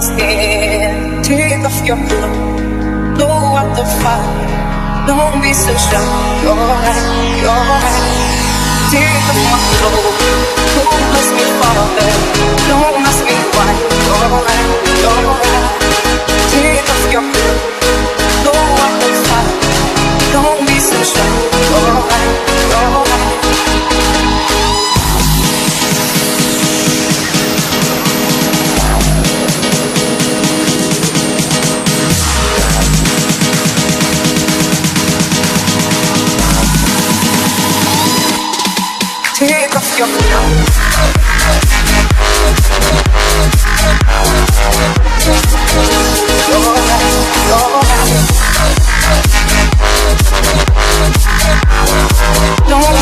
I. Take off your clothes, blow out the fire. Don't be so shy, you're right, you're right. Take off your clothes, don't ask me father. Don't ask me why, you're right, you're right. Take off your clothes, blow out the fire. Don't be so shy, you're right, you're right. Don't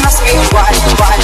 ask me why, why.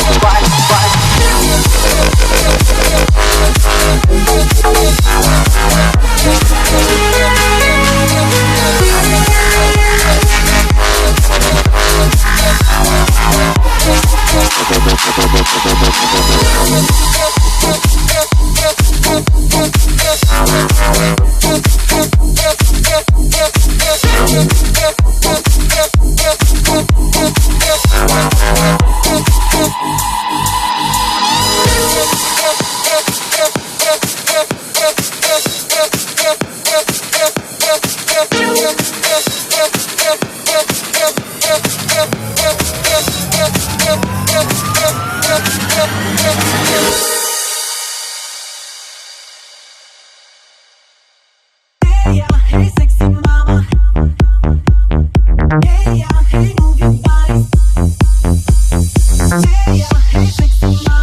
Say you head, fix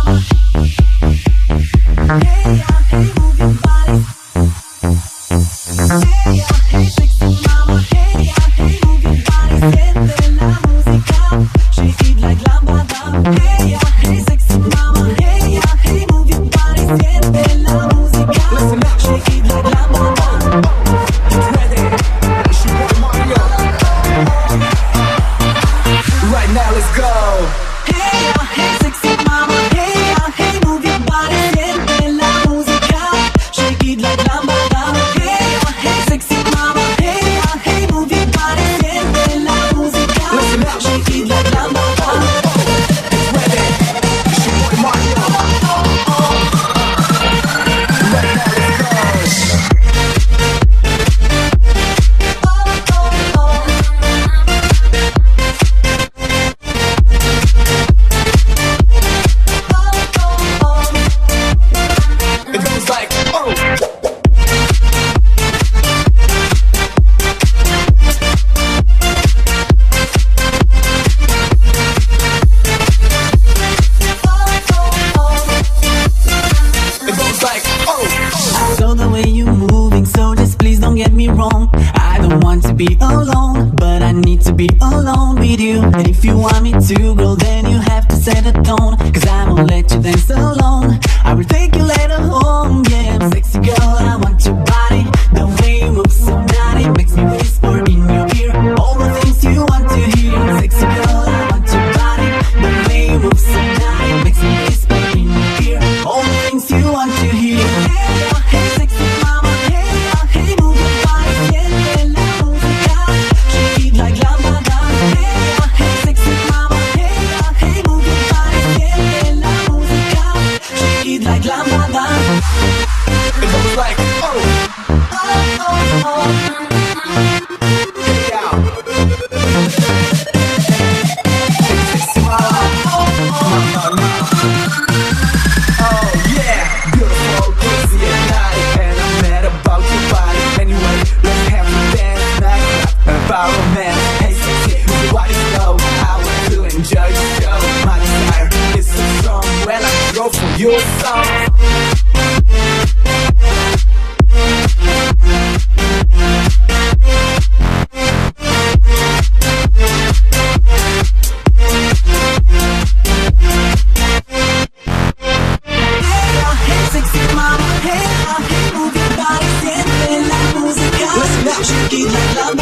واسمع شو كيد الأحلام